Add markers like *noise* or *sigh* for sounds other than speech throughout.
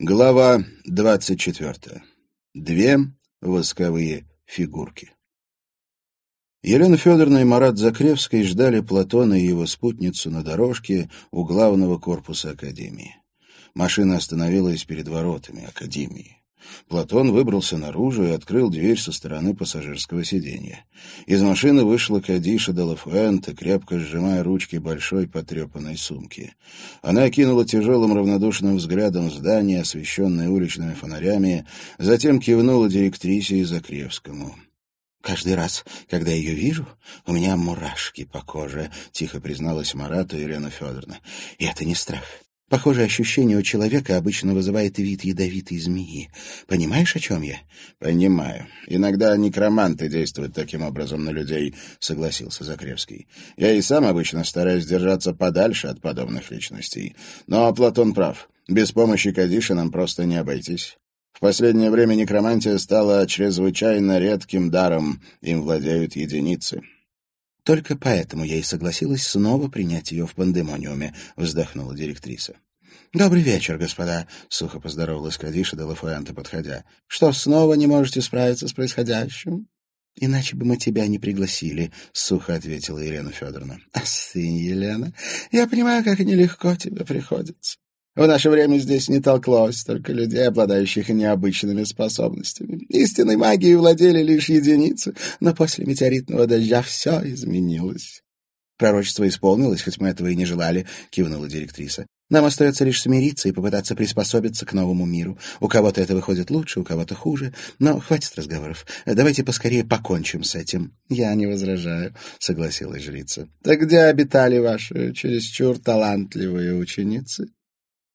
Глава двадцать четвертая. Две восковые фигурки. Елена Федоровна и Марат Закревский ждали Платона и его спутницу на дорожке у главного корпуса Академии. Машина остановилась перед воротами Академии. Платон выбрался наружу и открыл дверь со стороны пассажирского сиденья. Из машины вышла Кадиша де крепко сжимая ручки большой потрепанной сумки. Она окинула тяжелым равнодушным взглядом здание, освещенное уличными фонарями, затем кивнула директрисе и Закревскому. «Каждый раз, когда ее вижу, у меня мурашки по коже», — тихо призналась Марату Елена Федоровна. «И это не страх. Похожее ощущение у человека обычно вызывает вид ядовитой змеи. Понимаешь, о чем я? — Понимаю. Иногда некроманты действуют таким образом на людей, — согласился Закревский. Я и сам обычно стараюсь держаться подальше от подобных личностей. Но Платон прав. Без помощи Кадиши нам просто не обойтись. В последнее время некромантия стала чрезвычайно редким даром, им владеют единицы. Только поэтому я и согласилась снова принять ее в пандемониуме, — вздохнула директриса. — Добрый вечер, господа, — сухо поздоровалась Кадиша де Лафуэнте, подходя. — Что, снова не можете справиться с происходящим? — Иначе бы мы тебя не пригласили, — сухо ответила Елена Федоровна. — Остынь, Елена. Я понимаю, как нелегко тебе приходится. В наше время здесь не толклось только людей, обладающих необычными способностями. Истинной магией владели лишь единицы, но после метеоритного дождя все изменилось. Пророчество исполнилось, хоть мы этого и не желали, — кивнула директриса. Нам остается лишь смириться и попытаться приспособиться к новому миру. У кого-то это выходит лучше, у кого-то хуже. Но хватит разговоров. Давайте поскорее покончим с этим. Я не возражаю, — согласилась жрица. Так где обитали ваши чересчур талантливые ученицы?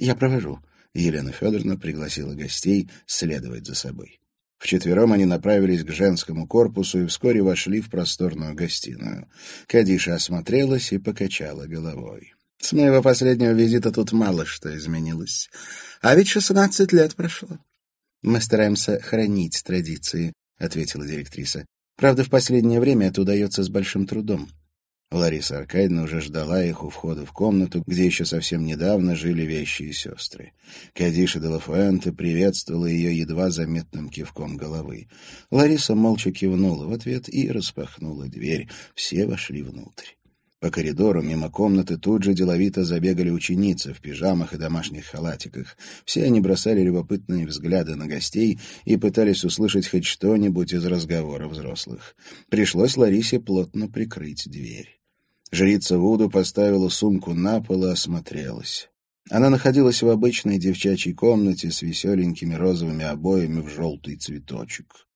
«Я провожу». Елена Федоровна пригласила гостей следовать за собой. Вчетвером они направились к женскому корпусу и вскоре вошли в просторную гостиную. Кадиша осмотрелась и покачала головой. «С моего последнего визита тут мало что изменилось. А ведь шестнадцать лет прошло». «Мы стараемся хранить традиции», — ответила директриса. «Правда, в последнее время это удается с большим трудом. Лариса Аркадьевна уже ждала их у входа в комнату, где еще совсем недавно жили вещи и сестры. Кадиша де Лафуэнте приветствовала ее едва заметным кивком головы. Лариса молча кивнула в ответ и распахнула дверь. Все вошли внутрь. По коридору мимо комнаты тут же деловито забегали ученицы в пижамах и домашних халатиках. Все они бросали любопытные взгляды на гостей и пытались услышать хоть что-нибудь из разговора взрослых. Пришлось Ларисе плотно прикрыть дверь. Жрица Вуду поставила сумку на пол и осмотрелась. Она находилась в обычной девчачьей комнате с веселенькими розовыми обоями в желтый цветочек.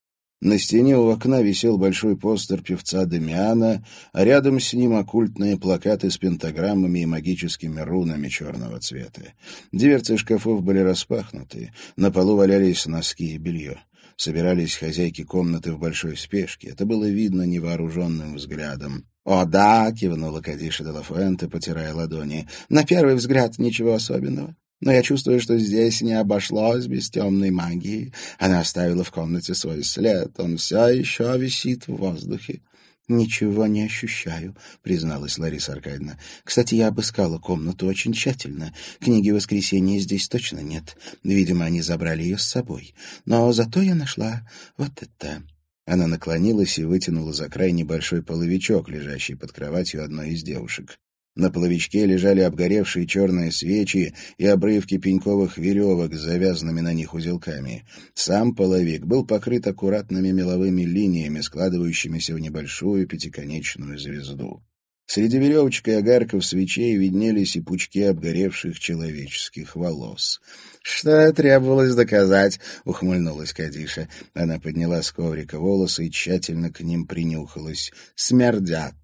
На стене у окна висел большой постер певца Демиана, а рядом с ним оккультные плакаты с пентаграммами и магическими рунами черного цвета. Дверцы шкафов были распахнуты, на полу валялись носки и белье. Собирались хозяйки комнаты в большой спешке. Это было видно невооруженным взглядом. «О, да!» — кивнула Кадиша де Лафуэнте, потирая ладони. «На первый взгляд ничего особенного. Но я чувствую, что здесь не обошлось без темной магии. Она оставила в комнате свой след. Он все еще висит в воздухе». «Ничего не ощущаю», — призналась Лариса Аркадьевна. «Кстати, я обыскала комнату очень тщательно. Книги воскресенья здесь точно нет. Видимо, они забрали ее с собой. Но зато я нашла вот это». Она наклонилась и вытянула за край небольшой половичок, лежащий под кроватью одной из девушек. На половичке лежали обгоревшие черные свечи и обрывки пеньковых веревок с завязанными на них узелками. Сам половик был покрыт аккуратными меловыми линиями, складывающимися в небольшую пятиконечную звезду. Среди веревочек и огарков свечей виднелись и пучки обгоревших человеческих волос. «Что требовалось доказать?» — ухмыльнулась Кадиша. Она подняла с коврика волосы и тщательно к ним принюхалась. «Смердят.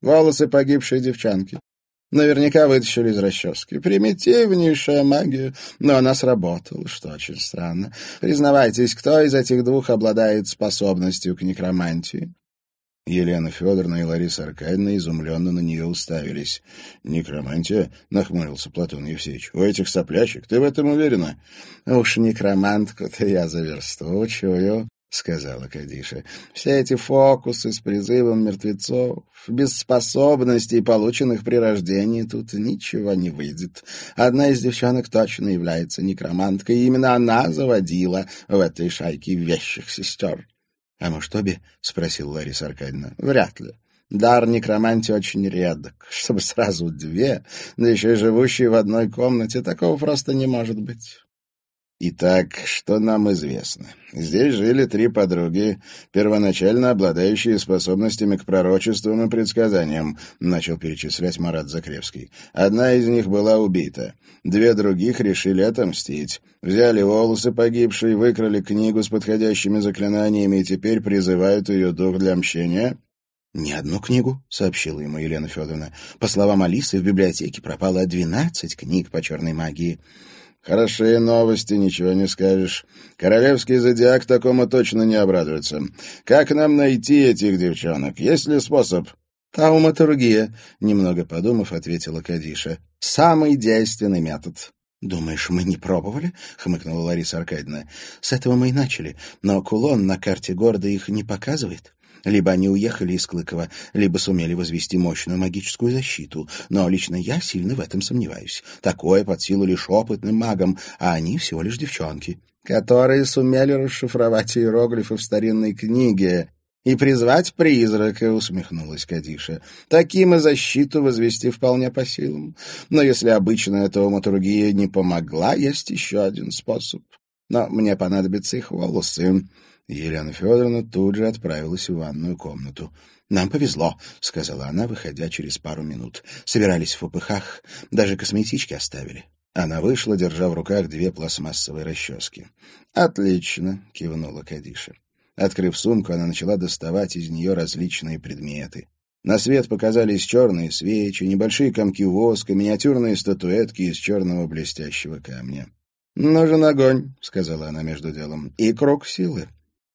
Волосы погибшей девчонки. Наверняка вытащили из расчески. Примитивнейшая магия, но она сработала, что очень странно. Признавайтесь, кто из этих двух обладает способностью к некромантии?» Елена Федоровна и Лариса Аркадьевна изумленно на нее уставились. «Некромантия?» — нахмурился Платон Евсеевич. «У этих соплячек? Ты в этом уверена?» «Уж некромантку-то я за версту чую», сказала Кадиша. «Все эти фокусы с призывом мертвецов, без способностей, полученных при рождении, тут ничего не выйдет. Одна из девчонок точно является некроманткой, и именно она заводила в этой шайке вещих сестер». «А может, обе?» — спросил Лариса Аркадьевна. «Вряд ли. Дар некромантии очень редок. *laughs* Чтобы сразу две, да еще и живущие в одной комнате, такого просто не может быть». Итак, что нам известно? Здесь жили три подруги, первоначально обладающие способностями к пророчествам и предсказаниям, начал перечислять Марат Закревский. Одна из них была убита. Две других решили отомстить. Взяли волосы погибшей, выкрали книгу с подходящими заклинаниями и теперь призывают ее дух для мщения. «Не одну книгу», — сообщила ему Елена Федоровна. «По словам Алисы, в библиотеке пропало двенадцать книг по черной магии». Хорошие новости, ничего не скажешь. Королевский зодиак такому точно не обрадуется. Как нам найти этих девчонок? Есть ли способ? Тауматургия, немного подумав, ответила Кадиша. Самый действенный метод. «Думаешь, мы не пробовали?» — хмыкнула Лариса Аркадьевна. «С этого мы и начали, но кулон на карте города их не показывает. Либо они уехали из Клыкова, либо сумели возвести мощную магическую защиту. Но лично я сильно в этом сомневаюсь. Такое под силу лишь опытным магам, а они всего лишь девчонки, которые сумели расшифровать иероглифы в старинной книге и призвать призрака, — усмехнулась Кадиша. Таким и защиту возвести вполне по силам. Но если обычная тауматургия не помогла, есть еще один способ. Но мне понадобятся их волосы. Елена Федоровна тут же отправилась в ванную комнату. «Нам повезло», — сказала она, выходя через пару минут. «Собирались в попыхах, даже косметички оставили». Она вышла, держа в руках две пластмассовые расчески. «Отлично», — кивнула Кадиша. Открыв сумку, она начала доставать из нее различные предметы. На свет показались черные свечи, небольшие комки воска, миниатюрные статуэтки из черного блестящего камня. «Нужен огонь», — сказала она между делом, — «и круг силы».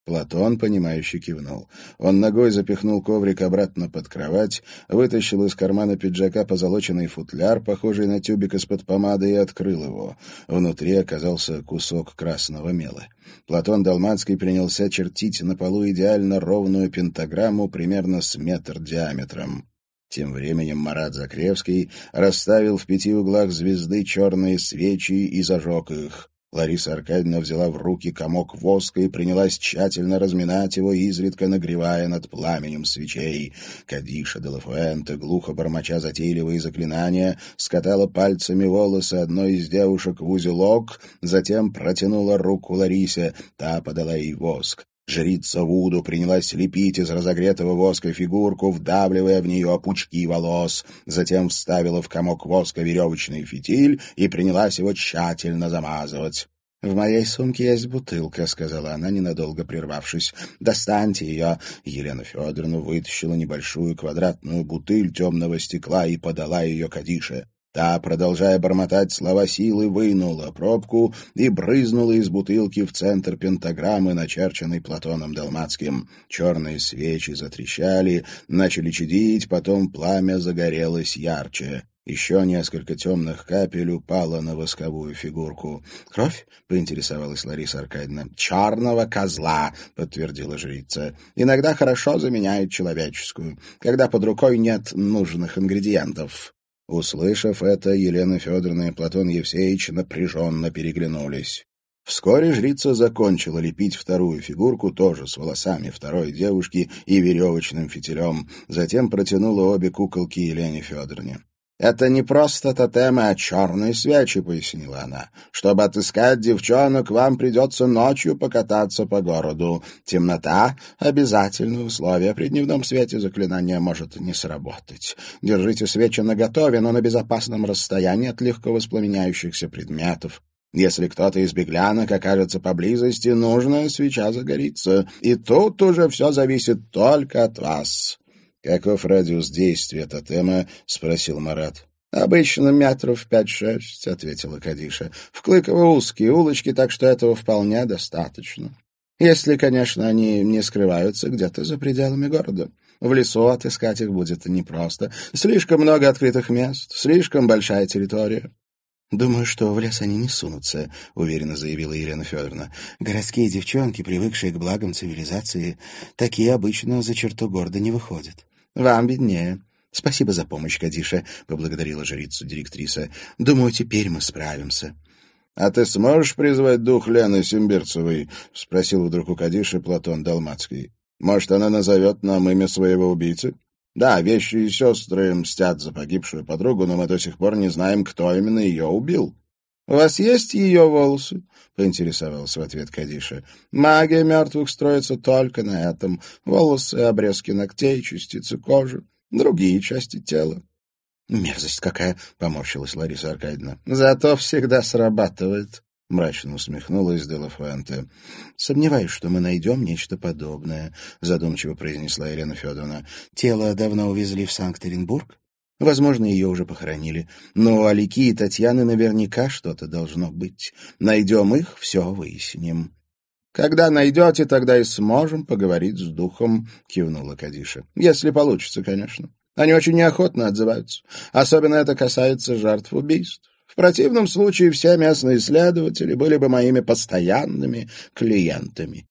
Платон, понимающе кивнул. Он ногой запихнул коврик обратно под кровать, вытащил из кармана пиджака позолоченный футляр, похожий на тюбик из-под помады, и открыл его. Внутри оказался кусок красного мела. Платон Далмацкий принялся чертить на полу идеально ровную пентаграмму примерно с метр диаметром. Тем временем Марат Закревский расставил в пяти углах звезды черные свечи и зажег их. Лариса Аркадьевна взяла в руки комок воска и принялась тщательно разминать его, изредка нагревая над пламенем свечей. Кадиша де Лафуэнте, глухо бормоча затейливые заклинания, скатала пальцами волосы одной из девушек в узелок, затем протянула руку Ларисе, та подала ей воск. Жрица Вуду принялась лепить из разогретого воска фигурку, вдавливая в нее пучки волос. Затем вставила в комок воска веревочный фитиль и принялась его тщательно замазывать. «В моей сумке есть бутылка», — сказала она, ненадолго прервавшись. «Достаньте ее». Елена Федоровна вытащила небольшую квадратную бутыль темного стекла и подала ее Кадише. Та, продолжая бормотать слова силы, вынула пробку и брызнула из бутылки в центр пентаграммы, начерченной Платоном Далмацким. Черные свечи затрещали, начали чадить, потом пламя загорелось ярче. Еще несколько темных капель упало на восковую фигурку. «Кровь?» — поинтересовалась Лариса Аркадьевна. «Черного козла», — подтвердила жрица. «Иногда хорошо заменяет человеческую, когда под рукой нет нужных ингредиентов». Услышав это, Елена Федоровна и Платон Евсеевич напряженно переглянулись. Вскоре жрица закончила лепить вторую фигурку, тоже с волосами второй девушки и веревочным фитилем, затем протянула обе куколки Елене Федоровне. «Это не просто тотемы, а черные свечи», — пояснила она. «Чтобы отыскать девчонок, вам придется ночью покататься по городу. Темнота — обязательное условие. При дневном свете заклинание может не сработать. Держите свечи наготове, но на безопасном расстоянии от легко воспламеняющихся предметов. Если кто-то из беглянок окажется поблизости, нужная свеча загорится. И тут уже все зависит только от вас». «Каков радиус действия тотема?» — спросил Марат. «Обычно метров пять-шесть», — ответила Кадиша. «В Клыково узкие улочки, так что этого вполне достаточно. Если, конечно, они не скрываются где-то за пределами города. В лесу отыскать их будет непросто. Слишком много открытых мест, слишком большая территория». «Думаю, что в лес они не сунутся», — уверенно заявила Елена Федоровна. «Городские девчонки, привыкшие к благам цивилизации, такие обычно за черту города не выходят. Вам виднее». «Спасибо за помощь, Кадиша», — поблагодарила жрицу директриса. «Думаю, теперь мы справимся». «А ты сможешь призвать дух Лены Симбирцевой?» — спросил вдруг у Кадиши Платон Далмацкий. «Может, она назовет нам имя своего убийцы?» «Да, вещи и сестры мстят за погибшую подругу, но мы до сих пор не знаем, кто именно ее убил». «У вас есть ее волосы?» — поинтересовался в ответ Кадиша. «Магия мертвых строится только на этом. Волосы, обрезки ногтей, частицы кожи, другие части тела». «Мерзость какая!» — поморщилась Лариса Аркадьевна. «Зато всегда срабатывает», — мрачно усмехнулась Делафуэнте. «Сомневаюсь, что мы найдем нечто подобное», — задумчиво произнесла Елена Федоровна. «Тело давно увезли в Санкт-Петербург. Возможно, ее уже похоронили. Но у Алики и Татьяны наверняка что-то должно быть. Найдем их, все выясним». «Когда найдете, тогда и сможем поговорить с духом», — кивнула Кадиша. «Если получится, конечно». Они очень неохотно отзываются. Особенно это касается жертв убийств. В противном случае все местные следователи были бы моими постоянными клиентами.